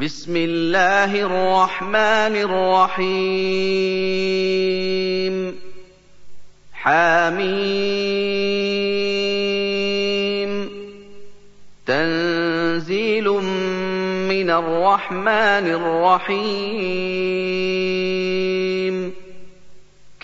بسم الله الرحمن الرحيم حميم تنزيل من الرحمن الرحيم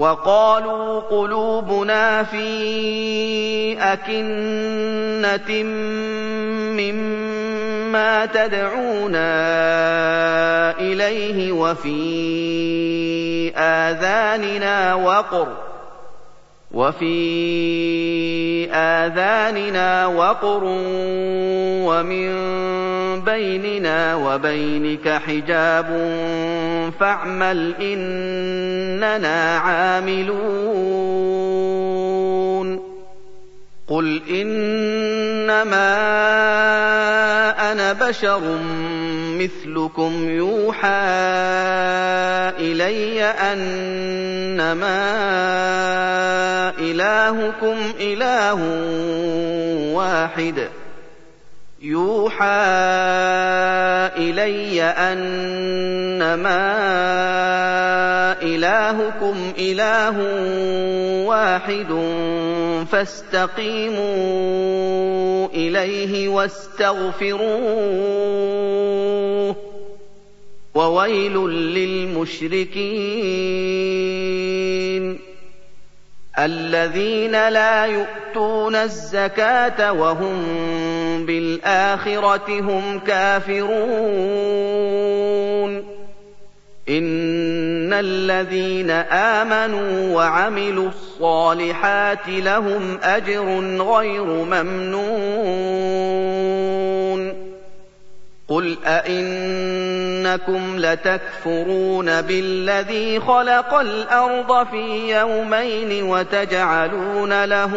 وقالوا قلوبنا في أكنة مما تدعونا إليه وفي آذاننا وقر وفي آذاننا وقر ومن بيننا وبينك حجاب فاعمل إننا عاملون قل إنما أنا بشر مثلكم يوحى إلي أنما إلهكم إله واحد يوحى إلي أنما إلهكم إله واحد فاستقيموا إليه واستغفروه وويل للمشركين الذين لا يؤتون الزكاة وهم بالاخره هم كافرون. إن الذين آمنوا وعملوا الصالحات لهم أجر غير ممنون. قل أئنكم لتكفرون بالذي خلق الأرض في يومين وتجعلون له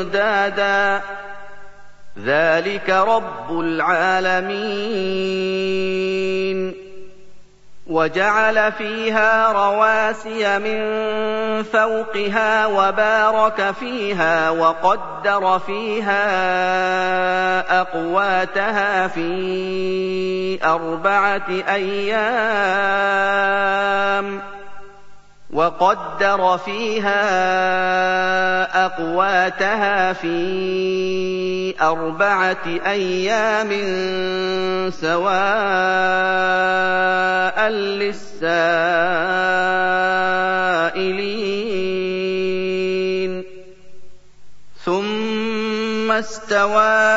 أندادا. ذلك رب العالمين. وجعل فيها رواسي من فوقها وبارك فيها وقدر فيها أقواتها في أربعة أيام. وقدر فيها أقواتها في أربعة أيام سواء للسائلين. ثم استوى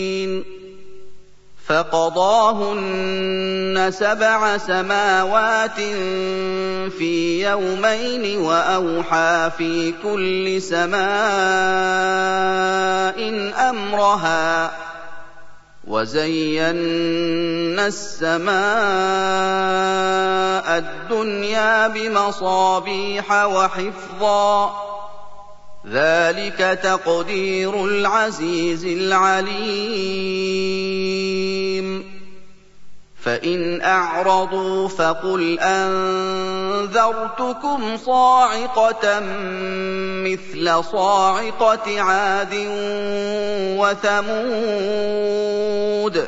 فقضاهن سبع سماوات في يومين وأوحى في كل سماء أمرها وزينا السماء الدنيا بمصابيح وحفظا ذلك تقدير العزيز العليم. فإن أعرضوا فقل أنذرتكم صاعقة مثل صاعقة عاد وثمود.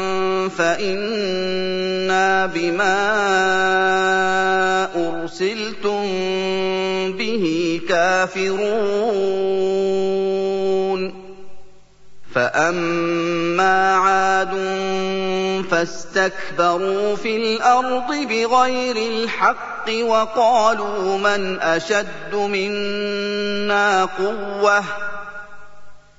فَإِنَّا بِمَا أُرْسِلْتُم بِهِ كَافِرُونَ. فَأَمَّا عَادٌ فَاسْتَكْبَرُوا فِي الْأَرْضِ بِغَيْرِ الْحَقِّ وَقَالُوا مَنْ أَشَدُّ مِنَّا قُوَّةً ۖ.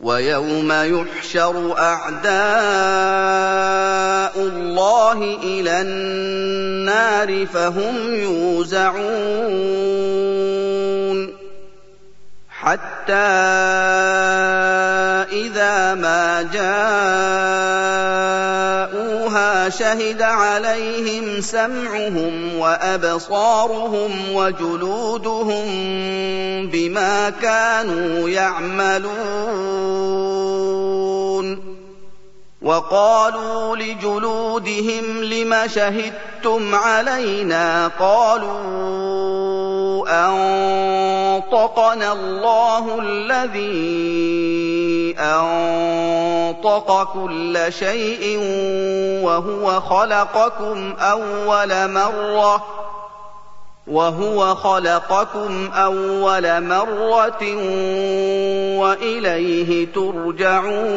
وَيَوْمَ يُحْشَرُ أَعْدَاءُ اللَّهِ إِلَى النَّارِ فَهُمْ يُوزَعُونَ حَتَّىٰ إِذَا مَا شَهِدَ عَلَيْهِمْ سَمْعُهُمْ وَأَبْصَارُهُمْ وَجُلُودُهُم بِمَا كَانُوا يَعْمَلُونَ. وَقَالُوا لِجُلُودِهِمْ لِمَ شَهِدتُّمْ عَلَيْنَا ۖ؟ قَالُوا أَنطَقَنَا اللَّهُ الَّذِي أَنطَقَ كُلَّ شَيْءٍ وَهُوَ خَلَقَكُمْ أَوَّلَ مَرَّةٍ وَهُوَ خَلَقَكُمْ أَوَّلَ مَرَّةٍ وَإِلَيْهِ تُرْجَعُونَ.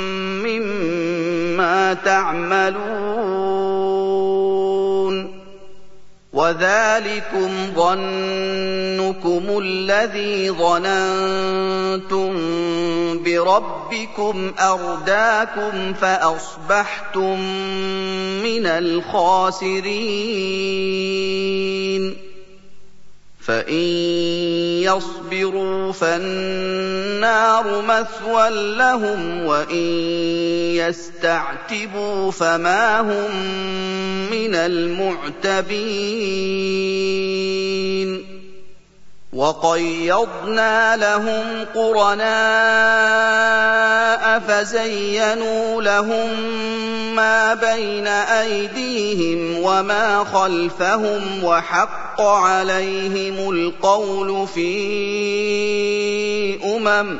مِّمَّا تَعْمَلُونَ وَذَٰلِكُمْ ظَنُّكُمُ الَّذِي ظَنَنتُم بِرَبِّكُمْ أَرْدَاكُمْ فَأَصْبَحْتُم مِّنَ الْخَاسِرِينَ فَإِن يَصْبِرُوا فَالنَّارُ مَثْوًى لَّهُمْ وَإِن يَسْتَعْتِبُوا فَمَا هُم مِّنَ الْمُعْتَبِينَ وَقَيَّضْنَا لَهُمْ قُرَنَاءَ فَزَيَّنُوا لَهُم مَّا بَيْنَ أَيْدِيهِمْ وَمَا خَلْفَهُمْ وَحَقَّ عَلَيْهِمُ الْقَوْلُ فِي أُمَمٍ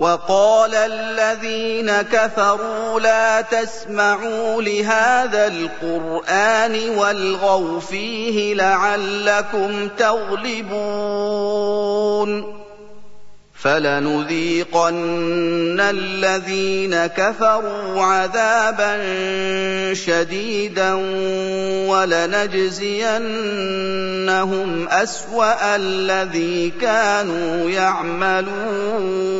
وَقَالَ الَّذِينَ كَفَرُوا لَا تَسْمَعُوا لِهَٰذَا الْقُرْآنِ وَالْغَوْا فِيهِ لَعَلَّكُمْ تَغْلِبُونَ فلنذيقن الذين كفروا عذابا شديدا ولنجزينهم أسوأ الذي كانوا يعملون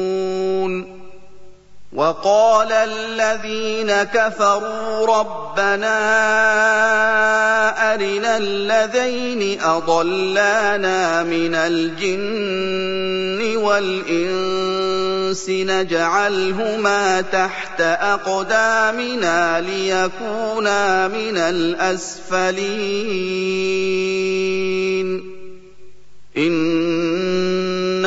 وقال الذين كفروا ربنا أرنا الذين أضلانا من الجن والإنس نجعلهما تحت أقدامنا ليكونا من الأسفلين. إن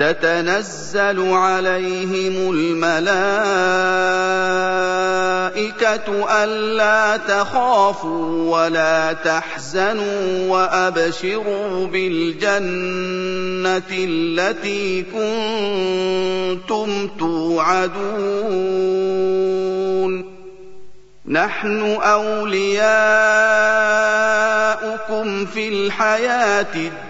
تتنزل عليهم الملائكة ألا تخافوا ولا تحزنوا وأبشروا بالجنة التي كنتم توعدون. نحن أولياؤكم في الحياة الدنيا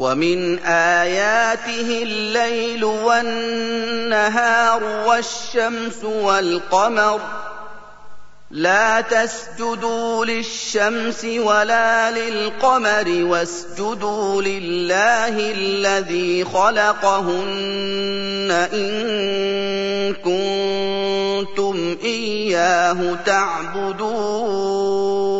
ومن آياته الليل والنهار والشمس والقمر لا تسجدوا للشمس ولا للقمر واسجدوا لله الذي خلقهن إن كنتم إياه تعبدون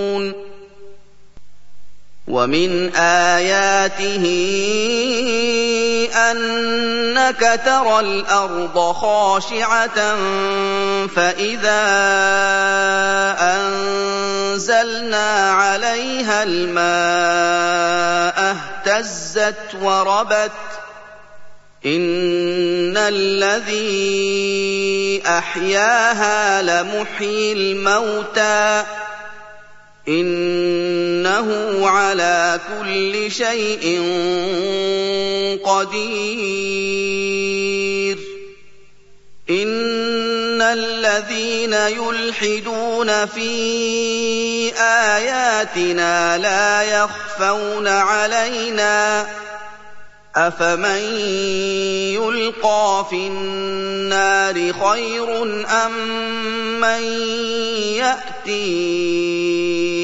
ومن آياته أنك ترى الأرض خاشعة فإذا أنزلنا عليها الماء اهتزت وربت إن الذي أحياها لمحيي الموتى إنه عَلَىٰ كُلِّ شَيْءٍ قَدِيرٌ. إِنَّ الَّذِينَ يُلْحِدُونَ فِي آيَاتِنَا لَا يَخْفَوْنَ عَلَيْنَا ۗ. أَفَمَن يُلْقَىٰ فِي النَّارِ خَيْرٌ أَم مَّن يَأْتِي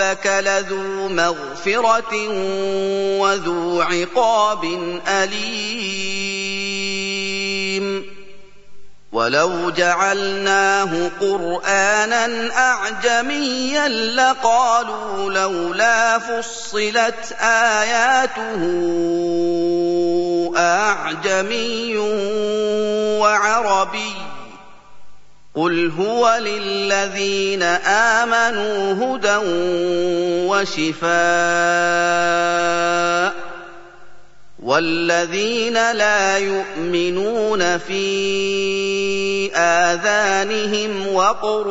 رَبَّكَ لَذُو مَغْفِرَةٍ وَذُو عِقَابٍ أَلِيمٍ. وَلَوْ جَعَلْنَاهُ قُرْآنًا أَعْجَمِيًّا لَّقَالُوا لَوْلَا فُصِّلَتْ آيَاتُهُ أَأَعْجَمِيٌّ وَعَرَبِيٌّ. قُلْ هُوَ لِلَّذِينَ آمَنُوا هُدًى وَشِفَاءٌ ۖ وَالَّذِينَ لَا يُؤْمِنُونَ فِي آذَانِهِمْ وَقْرٌ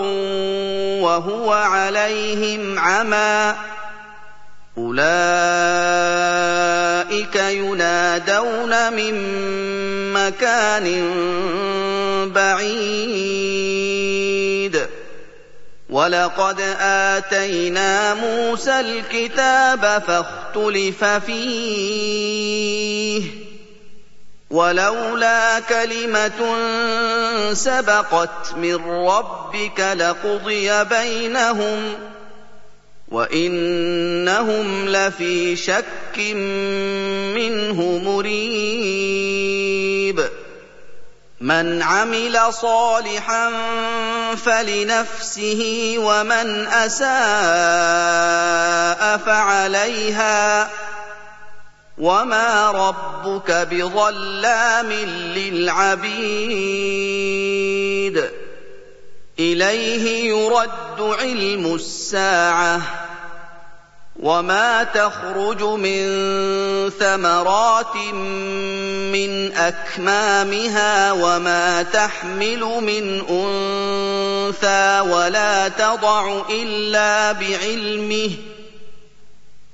وَهُوَ عَلَيْهِمْ عَمًى ۚ أُولَٰئِكَ يُنَادَوْنَ مِن مَّكَانٍ بَعِيدٍ. وَلَقَدْ آتَيْنَا مُوسَى الْكِتَابَ فَاخْتُلِفَ فِيهِ ۚ. وَلَوْلَا كَلِمَةٌ سَبَقَتْ مِن رَّبِّكَ لَقُضِيَ بَيْنَهُمْ ۚ وَإِنَّهُمْ لَفِي شَكٍّ مِّنْهُ مُرِيبٍ. مَنْ عَمِلَ صَالِحًا فَلِنَفْسِهِ وَمَنْ أَسَاءَ فَعَلَيْهَا ۗ. وَمَا رَبُّكَ بِظَلَّامٍ لِّلْعَبِيدِ. إِلَيْهِ يُرَدُّ عِلْمُ السَّاعَةِ ۚ وَمَا تَخْرُجُ مِن ثَمَرَاتٍ مِّنْ أَكْمَامِهَا وَمَا تَحْمِلُ مِنْ أُنثَىٰ وَلَا تَضَعُ إِلَّا بِعِلْمِهِ ۚ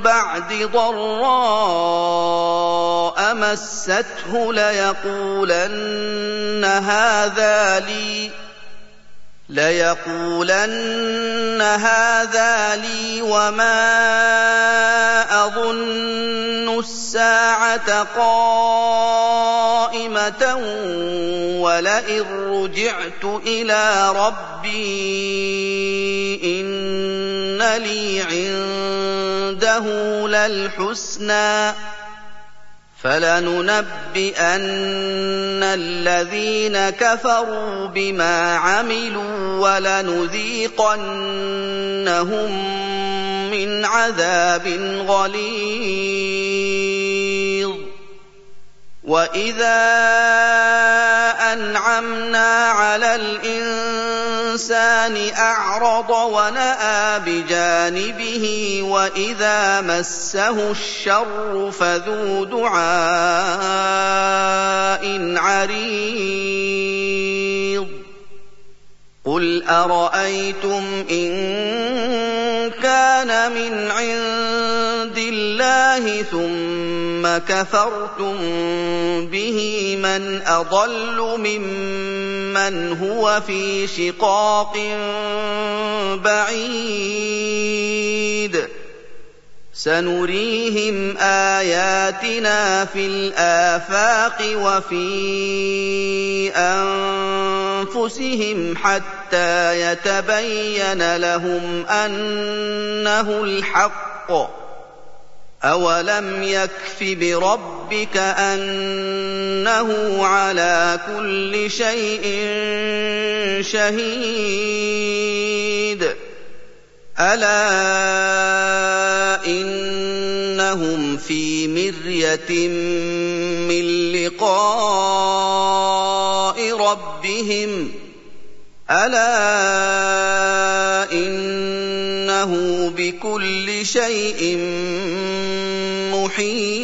بَعْدِ ضَرَّاءَ مَسَّتْهُ لَيَقُولَنَّ هَٰذَا لِي لَيَقُولَنَّ هَٰذَا لِي وَمَا أَظُنُّ السَّاعَةَ قَائِمَةً وَلَئِن رُّجِعْتُ إِلَىٰ رَبِّي إِنَّ لِي عِندَهُ لَلْحُسْنَىٰ فَلَنُنَبِّئَنَّ الَّذِينَ كَفَرُوا بِمَا عَمِلُوا وَلَنُذِيقَنَّهُم مِّنْ عَذَابٍ غَلِيظٍ. وَإِذَا أَنْعَمْنَا عَلَى الْإِنسَانِ أَعْرَضَ وَنَأَىٰ بِجَانِبِهِ وَإِذَا مَسَّهُ الشَّرُّ فَذُو دُعَاءٍ عَرِيضٍ. قُلْ أَرَأَيْتُمْ إِن كَانَ مِنْ عِندِ اللَّهِ ثُمَّ كَفَرْتُم بِهِ مَنْ أَضَلُّ مِمَّنْ هُوَ فِي شِقَاقٍ بَعِيدٍ سَنُرِيهِمْ آيَاتِنَا فِي الْآفَاقِ وَفِي أَنفُسِهِمْ حَتَّىٰ يَتَبَيَّنَ لَهُمْ أَنَّهُ الْحَقُّ ۗ. أَوَلَمْ يَكْفِ بِرَبِّكَ أَنَّهُ عَلَىٰ كُلِّ شَيْءٍ شَهِيدٌ؟ أَلَا إِنَّهُمْ فِي مِرْيَةٍ مِّن لِّقَاءِ رَبِّهِمْ ۗ أَلَا إِنَّهُ بِكُلِّ شَيْءٍ مُّحِيطٌ